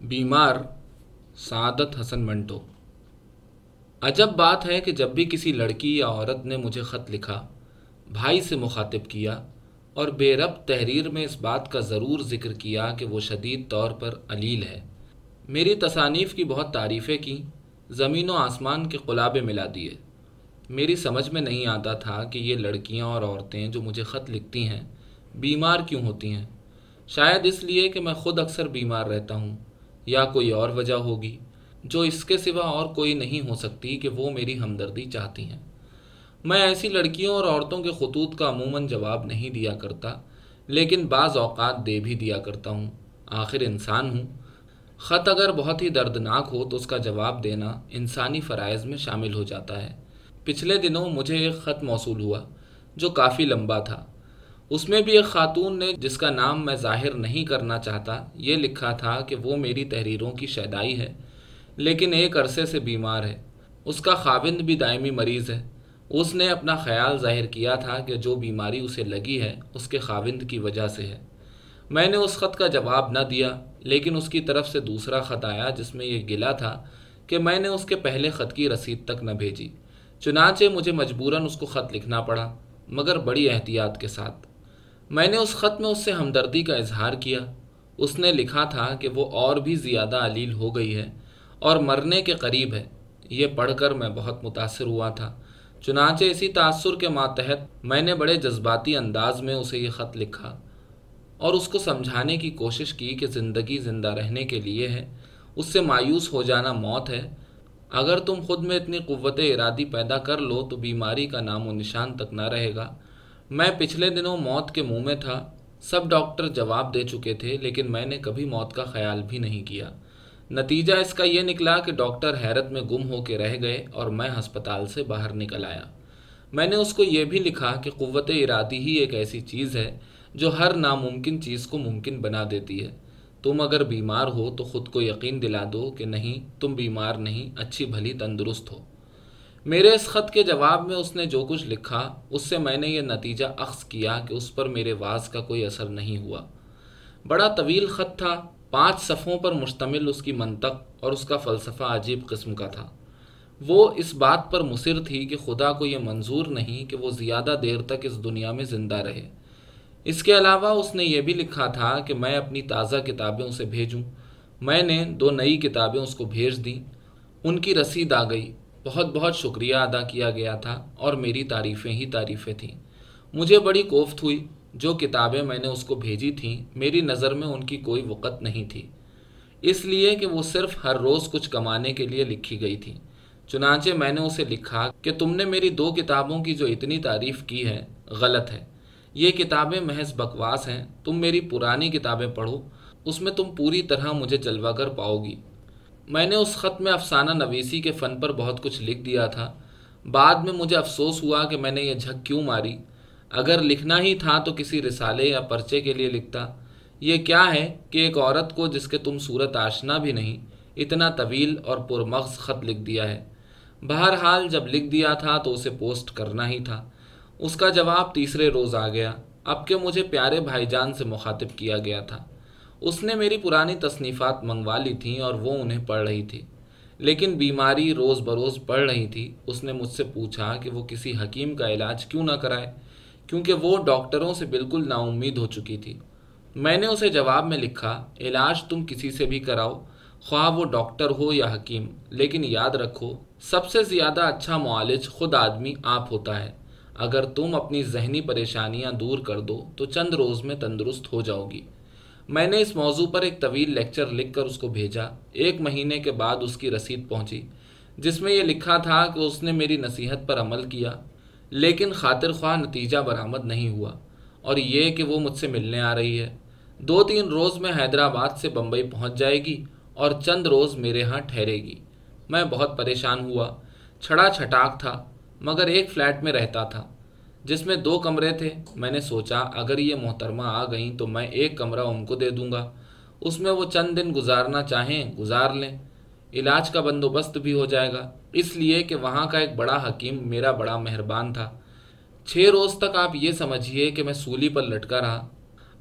بیمار سعادت حسن منٹو۔ عجب بات ہے کہ جب بھی کسی لڑکی یا عورت نے مجھے خط لکھا، بھائی سے مخاطب کیا اور بے رب تحریر میں اس بات کا ضرور ذکر کیا کہ وہ شدید طور پر علیل ہے۔ میری تصانیف کی بہت تعریفیں کی زمین و آسمان کے قلابے ملا دیے۔ میری سمجھ میں نہیں آتا تھا کہ یہ لڑکیاں اور عورتیں جو مجھے خط لکھتی ہیں، بیمار کیوں ہوتی ہیں؟ شاید اس لیے کہ میں خود اکثر بیمار رہتا ہوں۔ یا کوئی اور وجہ ہوگی، جو اس کے سوا اور کوئی نہیں ہو سکتی کہ وہ میری ہمدردی چاہتی ہیں۔ میں ایسی لڑکیوں اور عورتوں کے خطوط کا عموماً جواب نہیں دیا کرتا، لیکن بعض اوقات دے بھی دیا کرتا ہوں۔ آخر انسان ہوں۔ خط اگر بہت ہی دردناک ہو تو اس کا جواب دینا انسانی فرائض میں شامل ہو جاتا ہے۔ پچھلے دنوں مجھے ایک خط موصول ہوا جو کافی لمبا تھا۔ اس میں بھی ایک خاتون نے جس کا نام میں ظاہر نہیں کرنا چاہتا، یہ لکھا تھا کہ وہ میری تحریروں کی شیدائی ہے، لیکن ایک عرصے سے بیمار ہے۔ اس کا خاوند بھی دائمی مریض ہے۔ اس نے اپنا خیال ظاہر کیا تھا کہ جو بیماری اسے لگی ہے، اس کے خاوند کی وجہ سے ہے۔ میں نے اس خط کا جواب نہ دیا، لیکن اس کی طرف سے دوسرا خط آیا جس میں یہ گلا تھا کہ میں نے اس کے پہلے خط کی رسید تک نہ بھیجی۔ چنانچہ مجھے مجبوراً اس کو خط لکھنا پڑا، مگر بڑی احتیاط کے ساتھ۔ میں نے اس خط میں اس سے ہمدردی کا اظہار کیا۔ اس نے لکھا تھا کہ وہ اور بھی زیادہ علیل ہو گئی ہے اور مرنے کے قریب ہے۔ یہ پڑھ کر میں بہت متاثر ہوا تھا۔ چنانچہ اسی تأثر کے ماتحت میں نے بڑے جذباتی انداز میں اسے یہ خط لکھا اور اس کو سمجھانے کی کوشش کی کہ زندگی زندہ رہنے کے لیے ہے۔ اس سے مایوس ہو جانا موت ہے۔ اگر تم خود میں اتنی قوت ارادی پیدا کر لو تو بیماری کا نام و نشان تک نہ رہے گا۔ میں پچھلے دنوں موت کے منہ میں تھا۔ سب ڈاکٹر جواب دے چکے تھے، لیکن میں نے کبھی موت کا خیال بھی نہیں کیا۔ نتیجہ اس کا یہ نکلا کہ ڈاکٹر حیرت میں گم ہو کے رہ گئے اور میں ہسپتال سے باہر نکل آیا۔ میں نے اس کو یہ بھی لکھا کہ قوت ارادی ہی ایک ایسی چیز ہے جو ہر ناممکن چیز کو ممکن بنا دیتی ہے۔ تم اگر بیمار ہو تو خود کو یقین دلا دو کہ نہیں، تم بیمار نہیں، اچھی بھلی تندرست ہو۔ میرے اس خط کے جواب میں اس نے جو کچھ لکھا، اس سے میں نے یہ نتیجہ اخذ کیا کہ اس پر میرے واز کا کوئی اثر نہیں ہوا۔ بڑا طویل خط تھا، پانچ صفوں پر مشتمل اس کی منطق اور اس کا فلسفہ عجیب قسم کا تھا۔ وہ اس بات پر مصر تھی کہ خدا کو یہ منظور نہیں کہ وہ زیادہ دیر تک اس دنیا میں زندہ رہے۔ اس کے علاوہ اس نے یہ بھی لکھا تھا کہ میں اپنی تازہ کتابیں اسے بھیجوں۔ میں نے دو نئی کتابیں اس کو بھیج دیں۔ ان کی رسید آ گئی۔ بہت بہت شکریہ ادا کیا گیا تھا اور میری تعریفیں ہی تعریفیں تھیں۔ مجھے بڑی کوفت ہوئی جو کتابیں میں نے اس کو بھیجی تھیں، میری نظر میں ان کی کوئی وقت نہیں تھی۔ اس لیے کہ وہ صرف ہر روز کچھ کمانے کے لیے لکھی گئی تھی چنانچہ میں نے اسے لکھا کہ تم نے میری دو کتابوں کی جو اتنی تعریف کی ہے غلط ہے۔ یہ کتابیں محض بکواس ہیں، تم میری پرانی کتابیں پڑھو، اس میں تم پوری طرح مجھے جلوہ کر پاؤ گی۔ میں نے اس خط میں افسانہ نویسی کے فن پر بہت کچھ لکھ دیا تھا۔ بعد میں مجھے افسوس ہوا کہ میں نے یہ جھک کیوں ماری۔ اگر لکھنا ہی تھا تو کسی رسالے یا پرچے کے لیے لکھتا۔ یہ کیا ہے کہ ایک عورت کو جس کے تم صورت آشنا بھی نہیں، اتنا طویل اور پرمغز خط لکھ دیا ہے۔ بہرحال جب لکھ دیا تھا تو اسے پوسٹ کرنا ہی تھا۔ اس کا جواب تیسرے روز آ گیا۔ اب کہ مجھے پیارے بھائی جان سے مخاطب کیا گیا تھا۔ اس نے میری پرانی تصنیفات منگوا لی تھیں اور وہ انہیں پڑھ رہی تھی۔ لیکن بیماری روز بروز پڑھ رہی تھی۔ اس نے مجھ سے پوچھا کہ وہ کسی حکیم کا علاج کیوں نہ کرائے، کیونکہ وہ ڈاکٹروں سے بالکل نا امید ہو چکی تھی۔ میں نے اسے جواب میں لکھا، علاج تم کسی سے بھی کراؤ، خواہ وہ ڈاکٹر ہو یا حکیم۔ لیکن یاد رکھو، سب سے زیادہ اچھا معالج خود آدمی آپ ہوتا ہے۔ اگر تم اپنی ذہنی پریشانیاں دور کر دو تو چند روز میں تندرست ہو جاؤ گی۔ میں نے اس موضوع پر ایک طویل لیکچر لکھ کر اس کو بھیجا۔ ایک مہینے کے بعد اس کی رسید پہنچی، جس میں یہ لکھا تھا کہ اس نے میری نصیحت پر عمل کیا، لیکن خاطر خواہ نتیجہ برآمد نہیں ہوا اور یہ کہ وہ مجھ سے ملنے آ رہی ہے۔ دو تین روز میں حیدرآباد سے بمبئی پہنچ جائے گی اور چند روز میرے ہاں ٹھہرے گی۔ میں بہت پریشان ہوا، چھڑا چھٹاک تھا، مگر ایک فلیٹ میں رہتا تھا۔ جس میں دو کمرے تھے، میں نے سوچا، اگر یہ محترمہ آ گئیں تو میں ایک کمرہ ان کو دے دوں گا۔ اس میں وہ چند دن گزارنا چاہیں، گزار لیں۔ علاج کا بندوبست بھی ہو جائے گا۔ اس لیے کہ وہاں کا ایک بڑا حکیم میرا بڑا مہربان تھا۔ چھ روز تک آپ یہ سمجھیے کہ میں سولی پر لٹکا رہا۔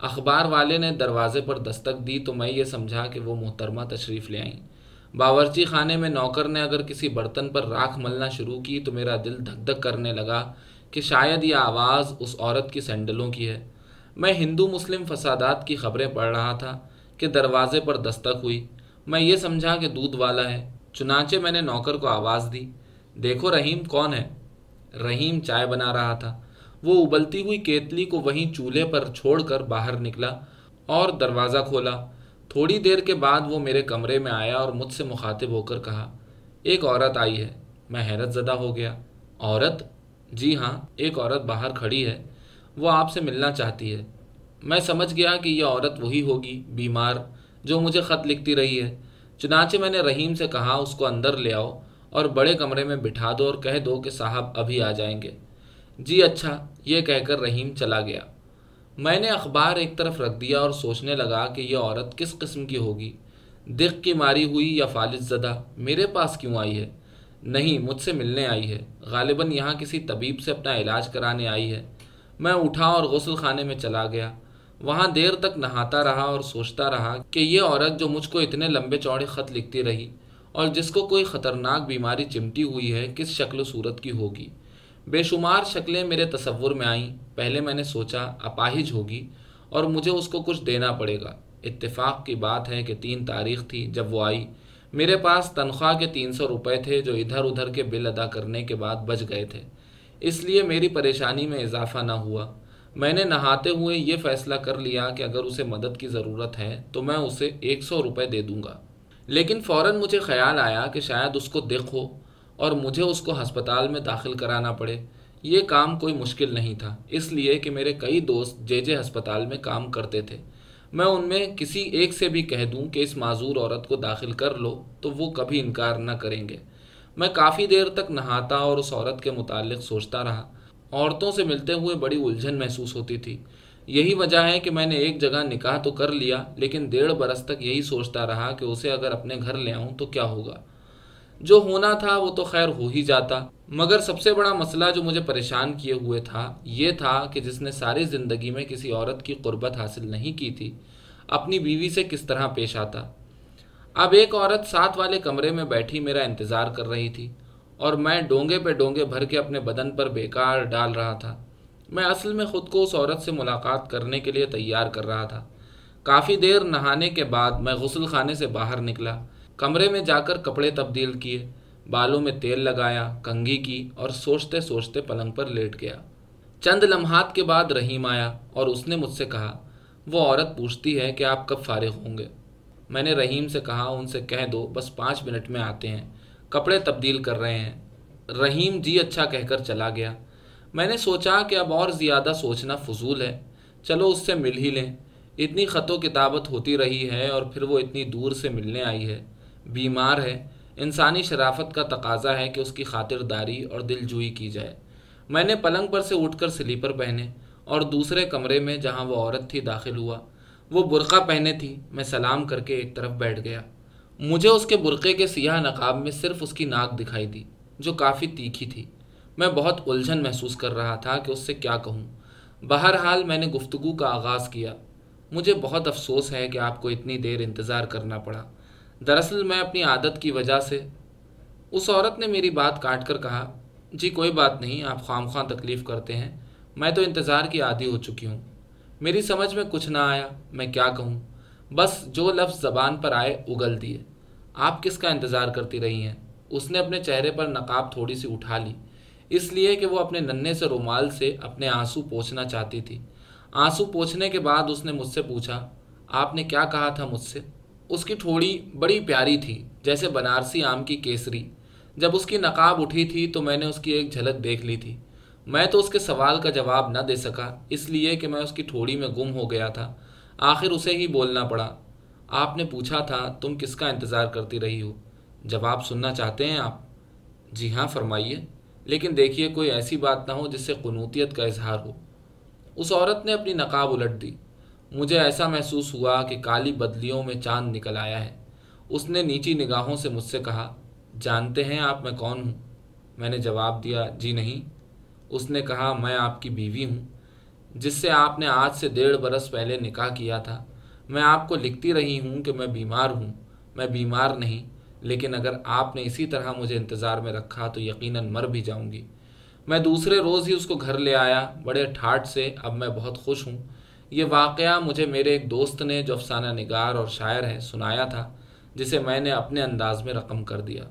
اخبار والے نے دروازے پر دستک دی تو میں یہ سمجھا کہ وہ محترمہ تشریف لے آئیں۔ باورچی خانے میں نوکر نے اگر کسی برتن پر راکھ ملنا شروع کی تو میرا دل دھک دھک کرنے لگا۔ کہ شاید یہ آواز اس عورت کی سینڈلوں کی ہے۔ میں ہندو مسلم فسادات کی خبریں پڑھ رہا تھا کہ دروازے پر دستک ہوئی۔ میں یہ سمجھا کہ دودھ والا ہے۔ چنانچہ میں نے نوکر کو آواز دی۔ دیکھو رحیم کون ہے۔ رحیم چائے بنا رہا تھا۔ وہ ابلتی ہوئی کیتلی کو وہیں چولہے پر چھوڑ کر باہر نکلا اور دروازہ کھولا۔ تھوڑی دیر کے بعد وہ میرے کمرے میں آیا اور مجھ سے مخاطب ہو کر کہا، ایک عورت آئی ہے۔ میں حیرت زدہ ہو گیا۔ عورت؟ جی ہاں ایک عورت باہر کھڑی ہے، وہ آپ سے ملنا چاہتی ہے۔ میں سمجھ گیا کہ یہ عورت وہی ہوگی، بیمار، جو مجھے خط لکھتی رہی ہے۔ چنانچہ میں نے رحیم سے کہا، اس کو اندر لے آؤ اور بڑے کمرے میں بٹھا دو اور کہہ دو کہ صاحب ابھی آ جائیں گے۔ جی اچھا یہ کہہ کر رحیم چلا گیا۔ میں نے اخبار ایک طرف رکھ دیا اور سوچنے لگا کہ یہ عورت کس قسم کی ہوگی۔ دق کی ماری ہوئی یا فالج زدہ، میرے پاس کیوں آئی ہے؟ نہیں مجھ سے ملنے آئی ہے۔ غالباً یہاں کسی طبیب سے اپنا علاج کرانے آئی ہے۔ میں اٹھا اور غسل خانے میں چلا گیا۔ وہاں دیر تک نہاتا رہا اور سوچتا رہا کہ یہ عورت جو مجھ کو اتنے لمبے چوڑے خط لکھتی رہی اور جس کو کوئی خطرناک بیماری چمٹی ہوئی ہے، کس شکل و صورت کی ہوگی؟ بے شمار شکلیں میرے تصور میں آئیں۔ پہلے میں نے سوچا، اپاہج ہوگی اور مجھے اس کو کچھ دینا پڑے گا۔ اتفاق کی بات ہے کہ تین تاریخ تھی جب وہ آئی۔ میرے پاس تنخواہ کے تین سو روپے تھے جو ادھر ادھر کے بل ادا کرنے کے بعد بچ گئے تھے۔ اس لیے میری پریشانی میں اضافہ نہ ہوا۔ میں نے نہاتے ہوئے یہ فیصلہ کر لیا کہ اگر اسے مدد کی ضرورت ہے تو میں اسے ایک سو روپے دے دوں گا۔ لیکن فوراً مجھے خیال آیا کہ شاید اس کو دیکھو اور مجھے اس کو ہسپتال میں داخل کرانا پڑے۔ یہ کام کوئی مشکل نہیں تھا، اس لیے کہ میرے کئی دوست جے جے ہسپتال میں کام کرتے تھے۔ میں ان میں کسی ایک سے بھی کہہ دوں کہ اس معذور عورت کو داخل کر لو، تو وہ کبھی انکار نہ کریں گے۔ میں کافی دیر تک نہاتا اور اس عورت کے متعلق سوچتا رہا۔ عورتوں سے ملتے ہوئے بڑی الجھن محسوس ہوتی تھی۔ یہی وجہ ہے کہ میں نے ایک جگہ نکاح تو کر لیا، لیکن ڈیڑھ برس تک یہی سوچتا رہا کہ اسے اگر اپنے گھر لے آؤں تو کیا ہوگا۔ جو ہونا تھا وہ تو خیر ہو ہی جاتا۔ مگر سب سے بڑا مسئلہ جو مجھے پریشان کیے ہوئے تھا، یہ تھا کہ جس نے ساری زندگی میں کسی عورت کی قربت حاصل نہیں کی تھی، اپنی بیوی سے کس طرح پیش آتا۔ اب ایک عورت ساتھ والے کمرے میں بیٹھی میرا انتظار کر رہی تھی اور میں ڈونگے پہ ڈونگے بھر کے اپنے بدن پر بیکار ڈال رہا تھا۔ میں اصل میں خود کو اس عورت سے ملاقات کرنے کے لیے تیار کر رہا تھا۔ کافی دیر نہانے کے بعد میں غسل خانے سے باہر نکلا، کمرے میں جا کر کپڑے تبدیل کیے۔ بالوں میں تیل لگایا، کنگھی کی اور سوچتے سوچتے پلنگ پر لیٹ گیا۔ چند لمحات کے بعد رحیم آیا اور اس نے مجھ سے کہا، وہ عورت پوچھتی ہے کہ آپ کب فارغ ہوں گے۔ میں نے رحیم سے کہا، ان سے کہہ دو، بس پانچ منٹ میں آتے ہیں، کپڑے تبدیل کر رہے ہیں۔ رحیم جی اچھا کہہ کر چلا گیا۔ میں نے سوچا کہ اب اور زیادہ سوچنا فضول ہے۔ چلو اس سے مل ہی لیں۔ اتنی خط و کتابت ہوتی رہی ہے اور پھر وہ اتنی دور سے ملنے آئی ہے۔ بیمار ہے۔ انسانی شرافت کا تقاضا ہے کہ اس کی خاطر داری اور دل جوئی کی جائے۔ میں نے پلنگ پر سے اٹھ کر سلیپر پہنے اور دوسرے کمرے میں جہاں وہ عورت تھی داخل ہوا، وہ برقع پہنے تھی، میں سلام کر کے ایک طرف بیٹھ گیا۔ مجھے اس کے برقعے کے سیاہ نقاب میں صرف اس کی ناک دکھائی دی، جو کافی تیکھی تھی۔ میں بہت الجھن محسوس کر رہا تھا کہ اس سے کیا کہوں۔ بہرحال، میں نے گفتگو کا آغاز کیا۔ مجھے بہت افسوس ہے کہ آپ کو اتنی دیر انتظار کرنا پڑا۔ دراصل میں اپنی عادت کی وجہ سے اس عورت نے میری بات کاٹ کر کہا جی کوئی بات نہیں، آپ خام خواہ تکلیف کرتے ہیں، میں تو انتظار کی عادی ہو چکی ہوں۔ میری سمجھ میں کچھ نہ آیا، میں کیا کہوں؟ بس جو لفظ زبان پر آئے، اگل دیے۔ آپ کس کا انتظار کرتی رہی ہیں؟ اس نے اپنے چہرے پر نقاب تھوڑی سی اٹھا لی، اس لیے کہ وہ اپنے ننے سے رومال سے اپنے آنسو پوچھنا چاہتی تھی۔ آنسو پوچھنے کے بعد اس نے مجھ سے پوچھا، آپ نے کیا کہا تھا مجھ سے؟ اس کی ٹھوڑی بڑی پیاری تھی، جیسے بنارسی آم کی کیسری۔ جب اس کی نقاب اٹھی تھی تو میں نے اس کی ایک جھلک دیکھ لی تھی۔ میں تو اس کے سوال کا جواب نہ دے سکا، اس لیے کہ میں اس کی ٹھوڑی میں گم ہو گیا تھا۔ آخر اسے ہی بولنا پڑا۔ آپ نے پوچھا تھا، تم کس کا انتظار کرتی رہی ہو؟ جواب سننا چاہتے ہیں آپ؟ جی ہاں فرمائیے۔ لیکن دیکھیے، کوئی ایسی بات نہ ہو جس سے قنوتیت کا اظہار ہو۔ اس عورت نے اپنی نقاب الٹ دی۔ مجھے ایسا محسوس ہوا کہ کالی بدلیوں میں چاند نکل آیا ہے۔ اس نے نیچی نگاہوں سے مجھ سے کہا، جانتے ہیں آپ میں کون ہوں؟ میں نے جواب دیا جی نہیں۔ اس نے کہا، میں آپ کی بیوی ہوں، جس سے آپ نے آج سے ڈیڑھ برس پہلے نکاح کیا تھا۔ میں آپ کو لکھتی رہی ہوں کہ میں بیمار ہوں۔ میں بیمار نہیں، لیکن اگر آپ نے اسی طرح مجھے انتظار میں رکھا تو یقیناً مر بھی جاؤں گی۔ میں دوسرے روز ہی اس کو گھر لے آیا، بڑے ٹھاٹ سے، اب میں بہت خوش ہوں۔ یہ واقعہ مجھے میرے ایک دوست نے جو افسانہ نگار اور شاعر ہیں سنایا تھا، جسے میں نے اپنے انداز میں رقم کر دیا۔